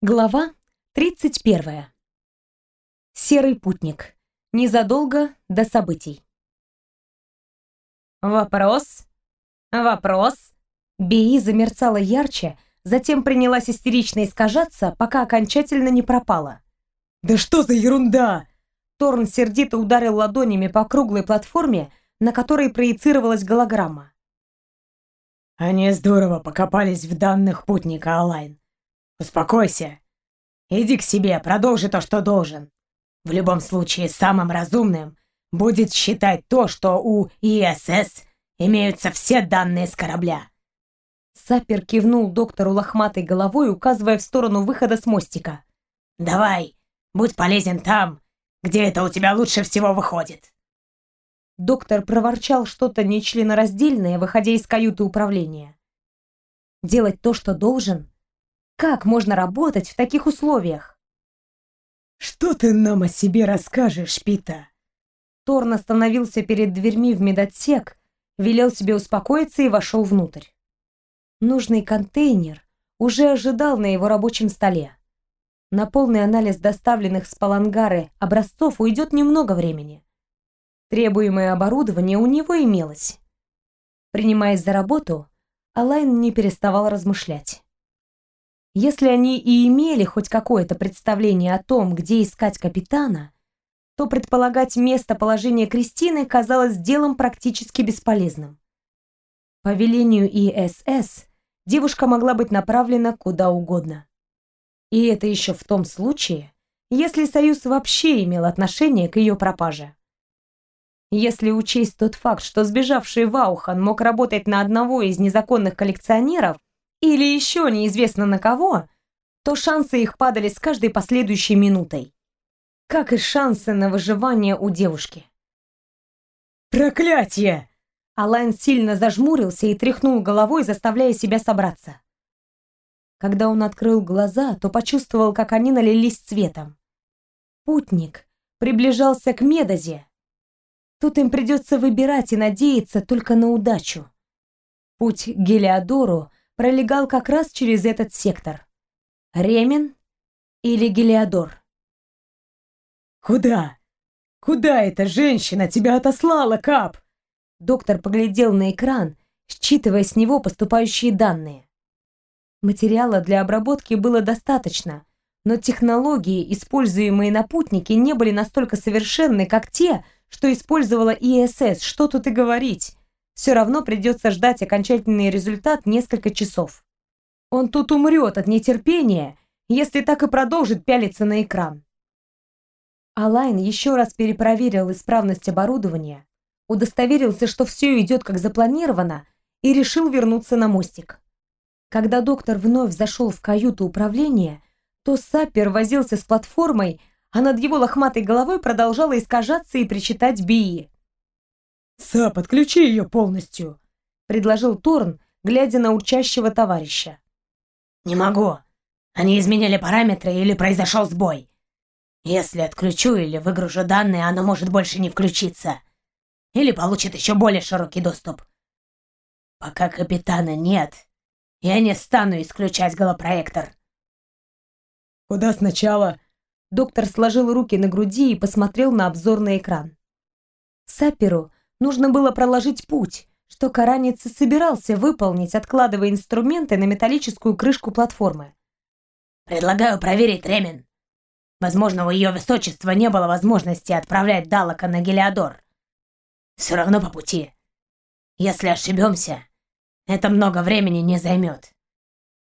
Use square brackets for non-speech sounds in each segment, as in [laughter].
Глава 31. Серый путник. Незадолго до событий. «Вопрос? Вопрос?» Бии замерцала ярче, затем принялась истерично искажаться, пока окончательно не пропала. «Да что за ерунда!» Торн сердито ударил ладонями по круглой платформе, на которой проецировалась голограмма. «Они здорово покопались в данных путника, Алайн. Успокойся. Иди к себе, продолжи то, что должен. В любом случае, самым разумным будет считать то, что у ИСС имеются все данные с корабля. Сапер кивнул доктору лохматой головой, указывая в сторону выхода с мостика. «Давай, будь полезен там, где это у тебя лучше всего выходит». Доктор проворчал что-то нечленораздельное, выходя из каюты управления. Делать то, что должен, как можно работать в таких условиях? «Что ты нам о себе расскажешь, Пита?» Торн остановился перед дверьми в медотсек, велел себе успокоиться и вошел внутрь. Нужный контейнер уже ожидал на его рабочем столе. На полный анализ доставленных с Палангары образцов уйдет немного времени. Требуемое оборудование у него имелось. Принимаясь за работу, Алайн не переставал размышлять. Если они и имели хоть какое-то представление о том, где искать капитана, то предполагать местоположение Кристины казалось делом практически бесполезным. По велению ИСС девушка могла быть направлена куда угодно. И это еще в том случае, если Союз вообще имел отношение к ее пропаже. Если учесть тот факт, что сбежавший Ваухан мог работать на одного из незаконных коллекционеров, или еще неизвестно на кого, то шансы их падали с каждой последующей минутой. Как и шансы на выживание у девушки. «Проклятье!» Алайн сильно зажмурился и тряхнул головой, заставляя себя собраться. Когда он открыл глаза, то почувствовал, как они налились цветом. Путник приближался к Медозе. Тут им придется выбирать и надеяться только на удачу. Путь к Гелиодору пролегал как раз через этот сектор. Ремен или Гелиодор? «Куда? Куда эта женщина тебя отослала, Кап?» Доктор поглядел на экран, считывая с него поступающие данные. Материала для обработки было достаточно, но технологии, используемые на путнике, не были настолько совершенны, как те, что использовала ИСС. Что тут и говорить все равно придется ждать окончательный результат несколько часов. Он тут умрет от нетерпения, если так и продолжит пялиться на экран. Алайн еще раз перепроверил исправность оборудования, удостоверился, что все идет как запланировано, и решил вернуться на мостик. Когда доктор вновь зашел в каюту управления, то Саппер возился с платформой, а над его лохматой головой продолжала искажаться и причитать Бии. «Са, подключи ее полностью», — предложил Торн, глядя на урчащего товарища. «Не могу. Они изменили параметры или произошел сбой. Если отключу или выгружу данные, оно может больше не включиться. Или получит еще более широкий доступ. Пока капитана нет, я не стану исключать голопроектор». «Куда сначала?» Доктор сложил руки на груди и посмотрел на обзорный экран. Саперу нужно было проложить путь, что Каранец собирался выполнить, откладывая инструменты на металлическую крышку платформы. «Предлагаю проверить Ремен. Возможно, у ее высочества не было возможности отправлять Далака на Гелиодор. Все равно по пути. Если ошибемся, это много времени не займет.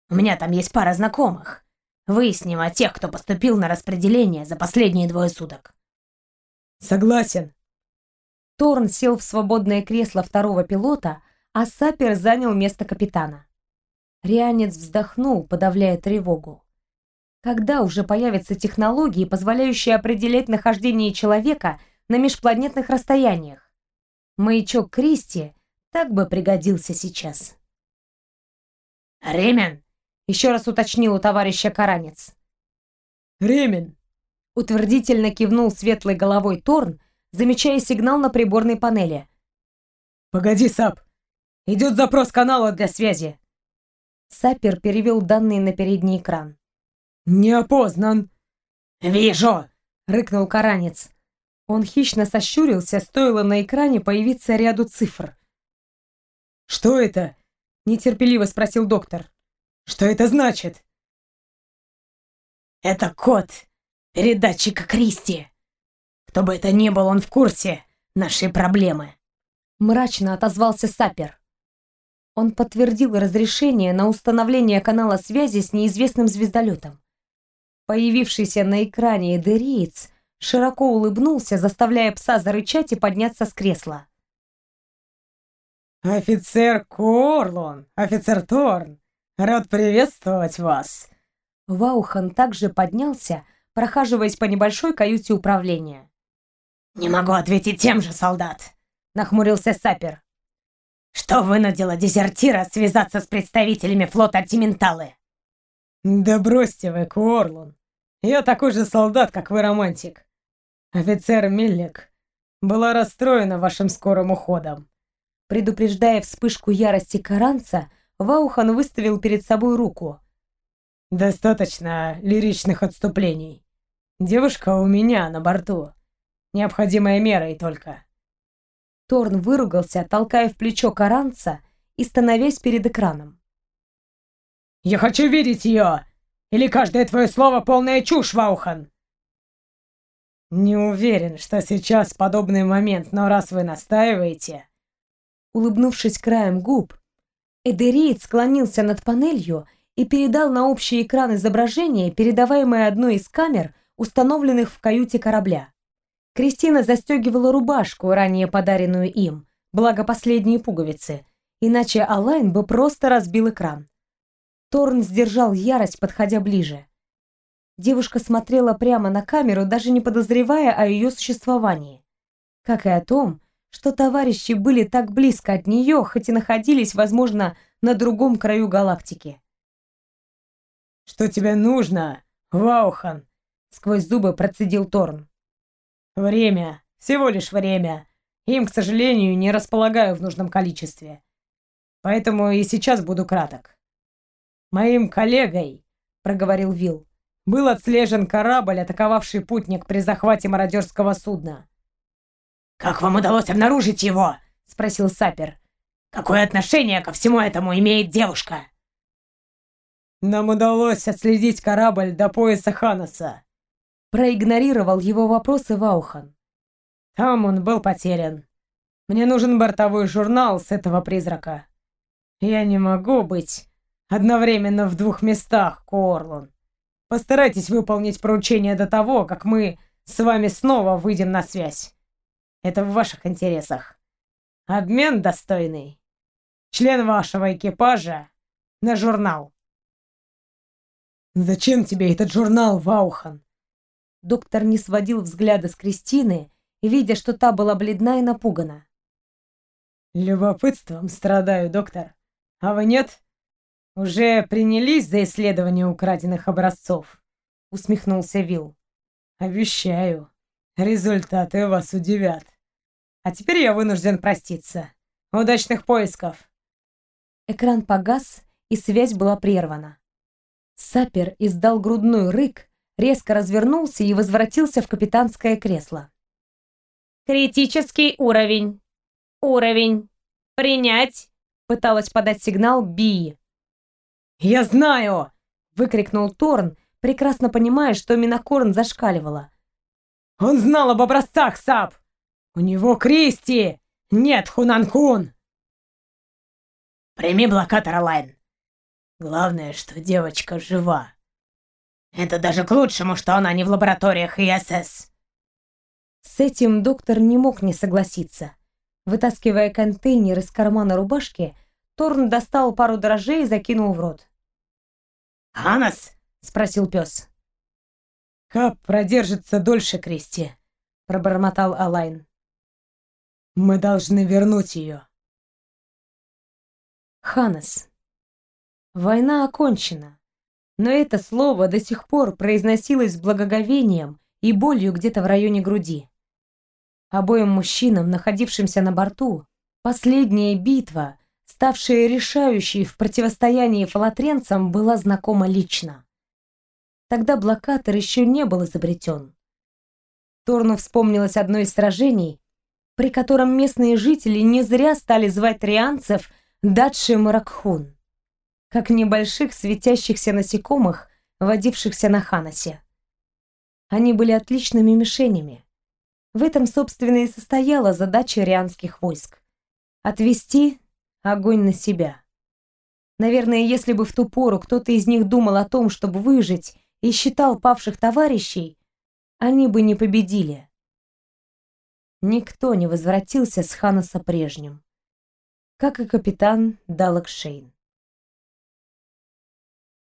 У меня там есть пара знакомых. Выясним о тех, кто поступил на распределение за последние двое суток». «Согласен», Торн сел в свободное кресло второго пилота, а Сапер занял место капитана. Рианец вздохнул, подавляя тревогу. Когда уже появятся технологии, позволяющие определять нахождение человека на межпланетных расстояниях? Маячок Кристи так бы пригодился сейчас. «Ремен!» — еще раз уточнил у товарища Каранец. «Ремен!» — утвердительно кивнул светлой головой Торн, замечая сигнал на приборной панели. «Погоди, Сап! Идет запрос канала для связи!» Сапер перевел данные на передний экран. «Не опознан!» «Вижу!» — рыкнул Каранец. Он хищно сощурился, стоило на экране появиться ряду цифр. «Что это?» — нетерпеливо спросил доктор. «Что это значит?» «Это код передатчика Кристи. Кто бы это ни был, он в курсе нашей проблемы». Мрачно отозвался Сапер. Он подтвердил разрешение на установление канала связи с неизвестным звездолетом. Появившийся на экране эдериец широко улыбнулся, заставляя пса зарычать и подняться с кресла. «Офицер Корлон, офицер Торн, рад приветствовать вас!» Ваухан также поднялся, прохаживаясь по небольшой каюте управления. «Не могу ответить тем же, солдат!» — нахмурился Сапер. «Что вынудило дезертира связаться с представителями флота Артименталы?» «Да бросьте вы, Корлон. Я такой же солдат, как вы, романтик. Офицер Миллик была расстроена вашим скорым уходом. Предупреждая вспышку ярости Каранца, Ваухан выставил перед собой руку. «Достаточно лиричных отступлений. Девушка у меня на борту. Необходимая мера и только». Торн выругался, толкая в плечо Каранца и становясь перед экраном. «Я хочу видеть ее! Или каждое твое слово полная чушь, Ваухан!» «Не уверен, что сейчас подобный момент, но раз вы настаиваете...» Улыбнувшись краем губ, Эдериет склонился над панелью и передал на общий экран изображение, передаваемое одной из камер, установленных в каюте корабля. Кристина застегивала рубашку, ранее подаренную им, благо последние пуговицы, иначе Алайн бы просто разбил экран. Торн сдержал ярость, подходя ближе. Девушка смотрела прямо на камеру, даже не подозревая о ее существовании. Как и о том, что товарищи были так близко от нее, хоть и находились, возможно, на другом краю галактики. «Что тебе нужно, Ваухан?» — сквозь зубы процедил Торн. «Время. Всего лишь время. Им, к сожалению, не располагаю в нужном количестве. Поэтому и сейчас буду краток. «Моим коллегой», — проговорил Вил, — «был отслежен корабль, атаковавший путник при захвате мародерского судна». «Как вам удалось обнаружить его?» — спросил Сапер. «Какое отношение ко всему этому имеет девушка?» «Нам удалось отследить корабль до пояса Ханаса», — проигнорировал его вопросы Ваухан. «Там он был потерян. Мне нужен бортовой журнал с этого призрака. Я не могу быть Одновременно в двух местах, Корлон. Постарайтесь выполнить поручение до того, как мы с вами снова выйдем на связь. Это в ваших интересах. Обмен достойный. Член вашего экипажа на журнал. Зачем тебе этот журнал, Ваухан? Доктор не сводил взгляда с Кристины, видя, что та была бледна и напугана. Любопытством страдаю, доктор. А вы нет? «Уже принялись за исследование украденных образцов?» — усмехнулся Вил. «Обещаю, результаты вас удивят. А теперь я вынужден проститься. Удачных поисков!» Экран погас, и связь была прервана. Сапер издал грудной рык, резко развернулся и возвратился в капитанское кресло. «Критический уровень! Уровень! Принять!» пыталась подать сигнал Би. «Я знаю!» — выкрикнул Торн, прекрасно понимая, что Минокорн зашкаливала. «Он знал об образцах, Сап! У него Кристи! Нет, Хунанкун!» «Прими блокатор, Алайн. Главное, что девочка жива. Это даже к лучшему, что она не в лабораториях ИСС». С этим доктор не мог не согласиться. Вытаскивая контейнер из кармана рубашки, Торн достал пару дрожжей и закинул в рот. «Ханас?» — спросил пес. «Кап продержится дольше, Кристи», — пробормотал Алайн. «Мы должны вернуть ее». Ханас. Война окончена, но это слово до сих пор произносилось с благоговением и болью где-то в районе груди. Обоим мужчинам, находившимся на борту, последняя битва ставшая решающей в противостоянии фалатренцам, была знакома лично. Тогда блокатор еще не был изобретен. Торну вспомнилось одно из сражений, при котором местные жители не зря стали звать трианцев Датши Маракхун, как небольших светящихся насекомых, водившихся на Ханасе. Они были отличными мишенями. В этом, собственно, и состояла задача рианских войск — отвести огонь на себя. Наверное, если бы в ту пору кто-то из них думал о том, чтобы выжить, и считал павших товарищей, они бы не победили. Никто не возвратился с Ханаса прежним, как и капитан Далакшейн.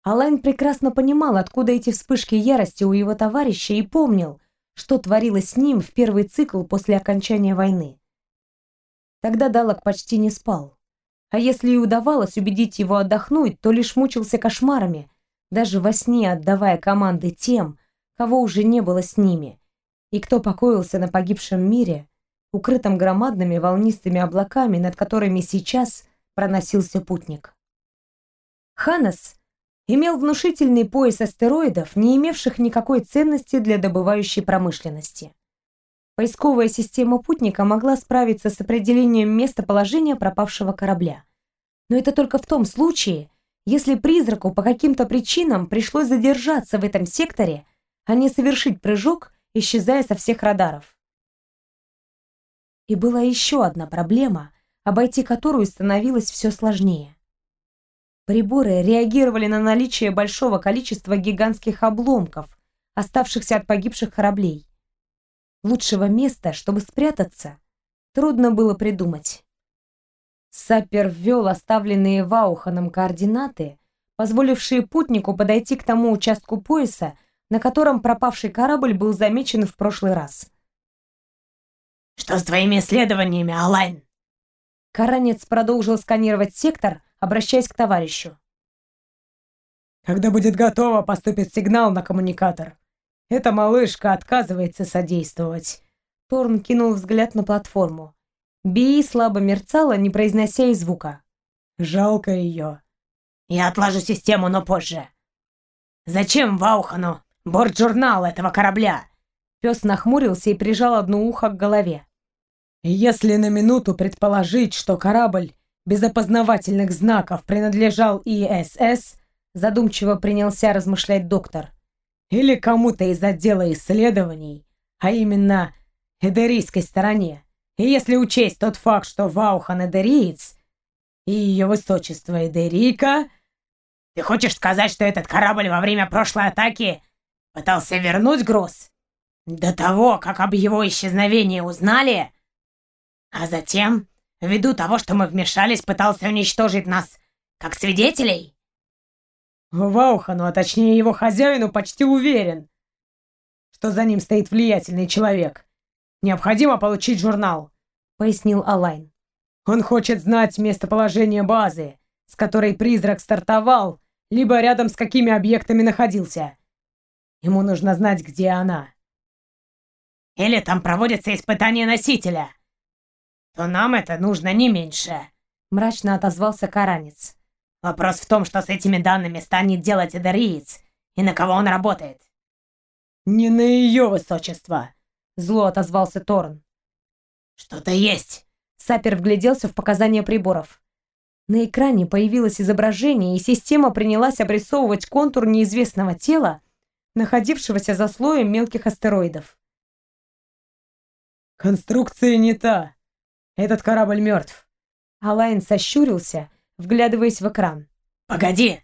Алайн прекрасно понимал, откуда эти вспышки ярости у его товарища и помнил, что творилось с ним в первый цикл после окончания войны. Тогда Далок почти не спал. А если и удавалось убедить его отдохнуть, то лишь мучился кошмарами, даже во сне отдавая команды тем, кого уже не было с ними, и кто покоился на погибшем мире, укрытом громадными волнистыми облаками, над которыми сейчас проносился путник. Ханас имел внушительный пояс астероидов, не имевших никакой ценности для добывающей промышленности. Поисковая система путника могла справиться с определением местоположения пропавшего корабля. Но это только в том случае, если призраку по каким-то причинам пришлось задержаться в этом секторе, а не совершить прыжок, исчезая со всех радаров. И была еще одна проблема, обойти которую становилось все сложнее. Приборы реагировали на наличие большого количества гигантских обломков, оставшихся от погибших кораблей. Лучшего места, чтобы спрятаться, трудно было придумать. Сапер ввел оставленные Вауханом координаты, позволившие путнику подойти к тому участку пояса, на котором пропавший корабль был замечен в прошлый раз. «Что с твоими исследованиями, Алайн?» Каранец продолжил сканировать сектор, обращаясь к товарищу. «Когда будет готово, поступит сигнал на коммуникатор. Эта малышка отказывается содействовать». Торн кинул взгляд на платформу. Би слабо мерцала, не произнося и звука. «Жалко ее». «Я отложу систему, но позже. Зачем Ваухану борт-журнал этого корабля?» Пес нахмурился и прижал одно ухо к голове. «Если на минуту предположить, что корабль без опознавательных знаков принадлежал ИСС, задумчиво принялся размышлять доктор, или кому-то из отдела исследований, а именно эдерийской стороне, и если учесть тот факт, что Ваухан Эдериец и ее высочество Эдерика... Ты хочешь сказать, что этот корабль во время прошлой атаки пытался вернуть груз? До того, как об его исчезновении узнали? А затем, ввиду того, что мы вмешались, пытался уничтожить нас как свидетелей? Ваухану, а точнее его хозяину, почти уверен, что за ним стоит влиятельный человек. Необходимо получить журнал», — пояснил Алайн. «Он хочет знать местоположение базы, с которой призрак стартовал, либо рядом с какими объектами находился. Ему нужно знать, где она». «Или там проводятся испытания носителя. То нам это нужно не меньше», — мрачно отозвался Каранец. «Вопрос в том, что с этими данными станет делать Эдериец, и на кого он работает». «Не на ее высочество», Зло отозвался Торн. «Что-то есть!» Сапер вгляделся в показания приборов. На экране появилось изображение, и система принялась обрисовывать контур неизвестного тела, находившегося за слоем мелких астероидов. «Конструкция не та. Этот корабль мертв». Алайн сощурился, вглядываясь в экран. «Погоди!»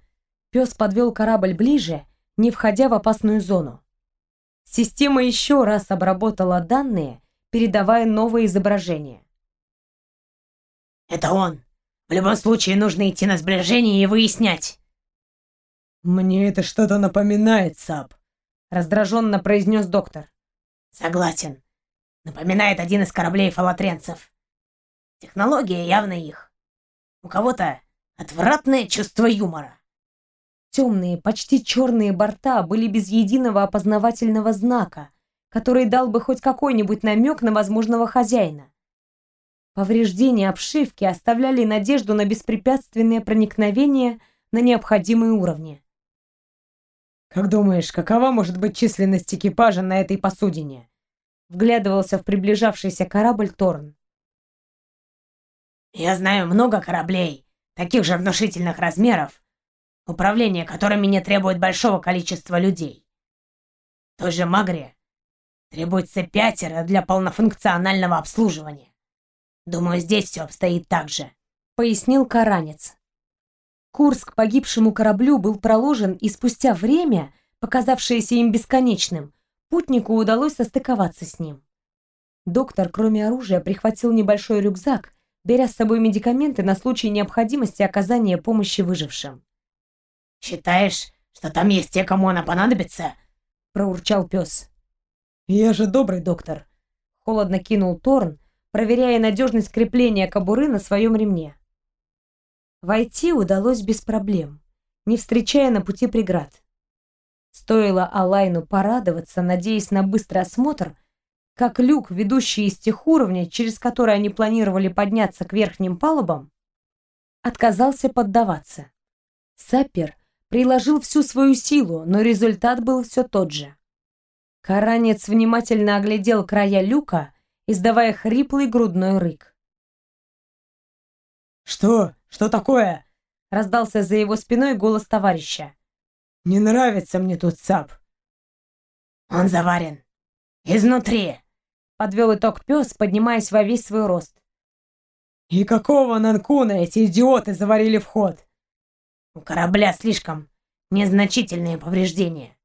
Пес подвел корабль ближе, не входя в опасную зону. Система еще раз обработала данные, передавая новое изображение. «Это он! В любом случае нужно идти на сближение и выяснять!» «Мне это что-то напоминает, Сап», — раздраженно произнес доктор. «Согласен. Напоминает один из кораблей фалатренцев. Технология явно их. У кого-то отвратное чувство юмора. Темные, почти черные борта были без единого опознавательного знака, который дал бы хоть какой-нибудь намек на возможного хозяина. Повреждения обшивки оставляли надежду на беспрепятственное проникновение на необходимые уровни. Как думаешь, какова может быть численность экипажа на этой посудине? Вглядывался в приближавшийся корабль Торн. Я знаю много кораблей, таких же внушительных размеров, управление которыми не требует большого количества людей. В той же Магре требуется пятеро для полнофункционального обслуживания. Думаю, здесь все обстоит так же», — пояснил Каранец. Курс к погибшему кораблю был проложен, и спустя время, показавшееся им бесконечным, путнику удалось состыковаться с ним. Доктор, кроме оружия, прихватил небольшой рюкзак, беря с собой медикаменты на случай необходимости оказания помощи выжившим. «Считаешь, что там есть те, кому она понадобится?» — проурчал пес. «Я же добрый доктор», — холодно кинул Торн, проверяя надежность крепления кобуры на своем ремне. Войти удалось без проблем, не встречая на пути преград. Стоило Алайну порадоваться, надеясь на быстрый осмотр, как люк, ведущий из тех уровней, через которые они планировали подняться к верхним палубам, отказался поддаваться. Сапер приложил всю свою силу, но результат был все тот же. Каранец внимательно оглядел края люка, издавая хриплый грудной рык. «Что? Что такое?» — раздался за его спиной голос товарища. «Не нравится мне тут САП». «Он заварен. Изнутри», — подвел итог пес, поднимаясь во весь свой рост. «И какого Нанкуна эти идиоты заварили вход?» «У корабля слишком незначительные повреждения.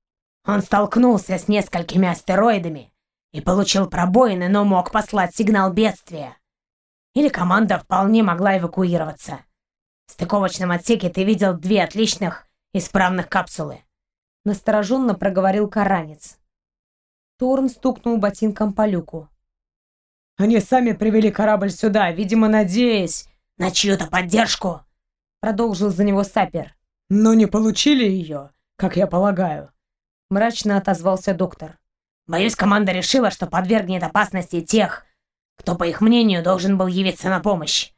Он столкнулся с несколькими астероидами и получил пробоины, но мог послать сигнал бедствия. Или команда вполне могла эвакуироваться. В стыковочном отсеке ты видел две отличных, исправных капсулы. Настороженно проговорил Каранец. Торн стукнул ботинком по люку. «Они сами привели корабль сюда, видимо, надеясь...» «На чью-то поддержку!» Продолжил за него Сапер. «Но не получили ее, как я полагаю». Мрачно отозвался доктор. «Боюсь, команда решила, что подвергнет опасности тех, кто, по их мнению, должен был явиться на помощь.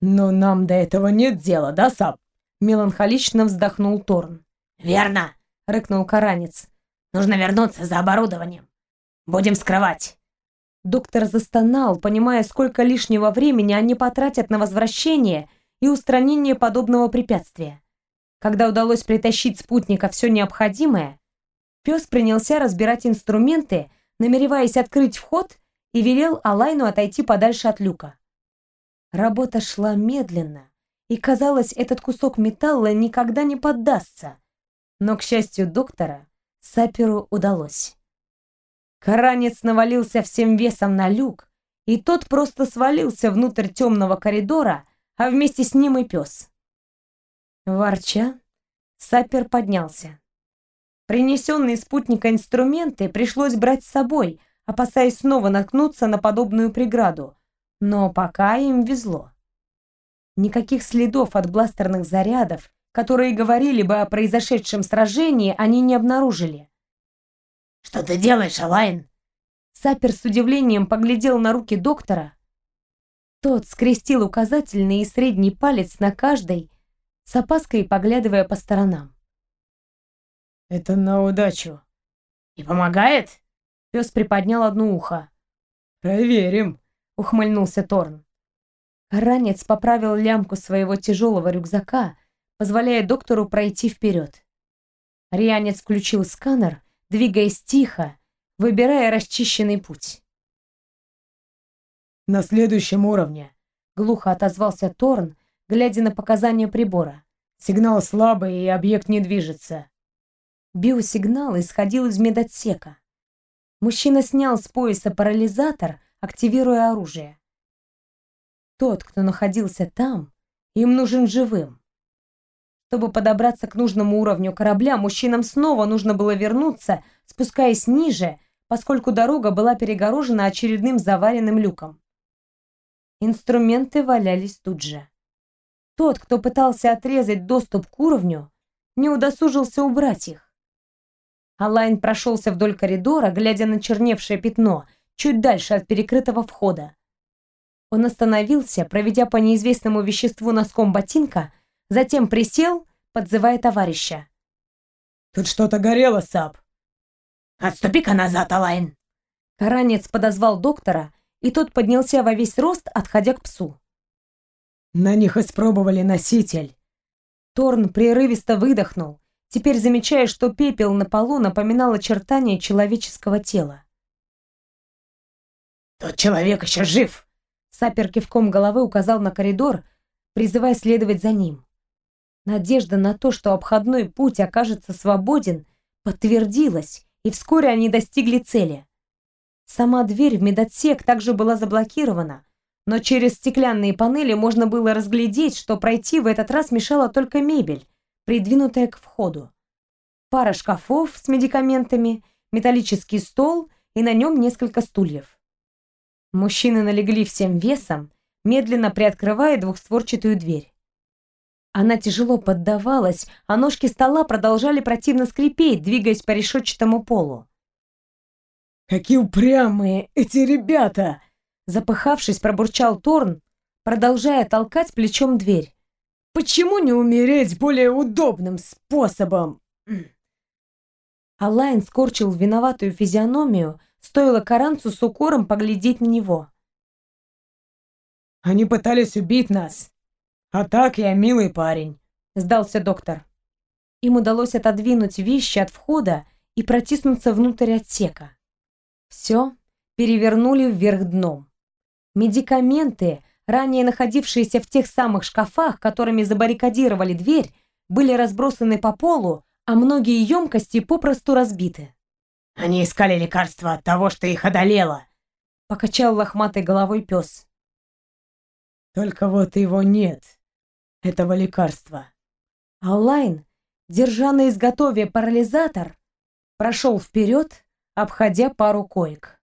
«Но нам до этого нет дела, да, Сап?» Меланхолично вздохнул Торн. «Верно!» — рыкнул Каранец. «Нужно вернуться за оборудованием. Будем скрывать». Доктор застонал, понимая, сколько лишнего времени они потратят на возвращение и устранение подобного препятствия. Когда удалось притащить спутника все необходимое, пес принялся разбирать инструменты, намереваясь открыть вход, и велел Алайну отойти подальше от люка. Работа шла медленно, и казалось, этот кусок металла никогда не поддастся. Но, к счастью доктора, Саперу удалось. Каранец навалился всем весом на люк, и тот просто свалился внутрь темного коридора, а вместе с ним и пес. Ворча, Сапер поднялся. Принесенные спутника инструменты пришлось брать с собой, опасаясь снова наткнуться на подобную преграду, но пока им везло. Никаких следов от бластерных зарядов, которые говорили бы о произошедшем сражении, они не обнаружили. «Что ты делаешь, Алайн?» Сапер с удивлением поглядел на руки доктора. Тот скрестил указательный и средний палец на каждой, с опаской поглядывая по сторонам. «Это на удачу». «И помогает?» Пес приподнял одно ухо. «Проверим», ухмыльнулся Торн. Ранец поправил лямку своего тяжелого рюкзака, позволяя доктору пройти вперед. Рианец включил сканер, двигаясь тихо, выбирая расчищенный путь. «На следующем уровне», — глухо отозвался Торн, глядя на показания прибора. «Сигнал слабый, и объект не движется». Биосигнал исходил из медотсека. Мужчина снял с пояса парализатор, активируя оружие. Тот, кто находился там, им нужен живым. Чтобы подобраться к нужному уровню корабля, мужчинам снова нужно было вернуться, спускаясь ниже, поскольку дорога была перегорожена очередным заваренным люком. Инструменты валялись тут же. Тот, кто пытался отрезать доступ к уровню, не удосужился убрать их. Алайн прошелся вдоль коридора, глядя на черневшее пятно — чуть дальше от перекрытого входа. Он остановился, проведя по неизвестному веществу носком ботинка, затем присел, подзывая товарища. Тут что-то горело, Сап. Отступи-ка назад, Алайн. Каранец подозвал доктора, и тот поднялся во весь рост, отходя к псу. На них испробовали носитель. Торн прерывисто выдохнул, теперь замечая, что пепел на полу напоминал очертания человеческого тела. «Тот человек еще жив!» Сапер кивком головы указал на коридор, призывая следовать за ним. Надежда на то, что обходной путь окажется свободен, подтвердилась, и вскоре они достигли цели. Сама дверь в медотсек также была заблокирована, но через стеклянные панели можно было разглядеть, что пройти в этот раз мешала только мебель, придвинутая к входу. Пара шкафов с медикаментами, металлический стол и на нем несколько стульев. Мужчины налегли всем весом, медленно приоткрывая двухстворчатую дверь. Она тяжело поддавалась, а ножки стола продолжали противно скрипеть, двигаясь по решетчатому полу. «Какие упрямые эти ребята!» Запыхавшись, пробурчал Торн, продолжая толкать плечом дверь. «Почему не умереть более удобным способом?» [clears throat] Алайн скорчил виноватую физиономию, стоило Каранцу с укором поглядеть на него. «Они пытались убить нас, а так я милый парень», — сдался доктор. Им удалось отодвинуть вещи от входа и протиснуться внутрь отсека. Все перевернули вверх дном. Медикаменты, ранее находившиеся в тех самых шкафах, которыми забаррикадировали дверь, были разбросаны по полу, а многие емкости попросту разбиты. «Они искали лекарства от того, что их одолело», — покачал лохматой головой пес. «Только вот его нет», этого лекарства. Аллайн, держа на изготове парализатор, прошел вперед, обходя пару коек.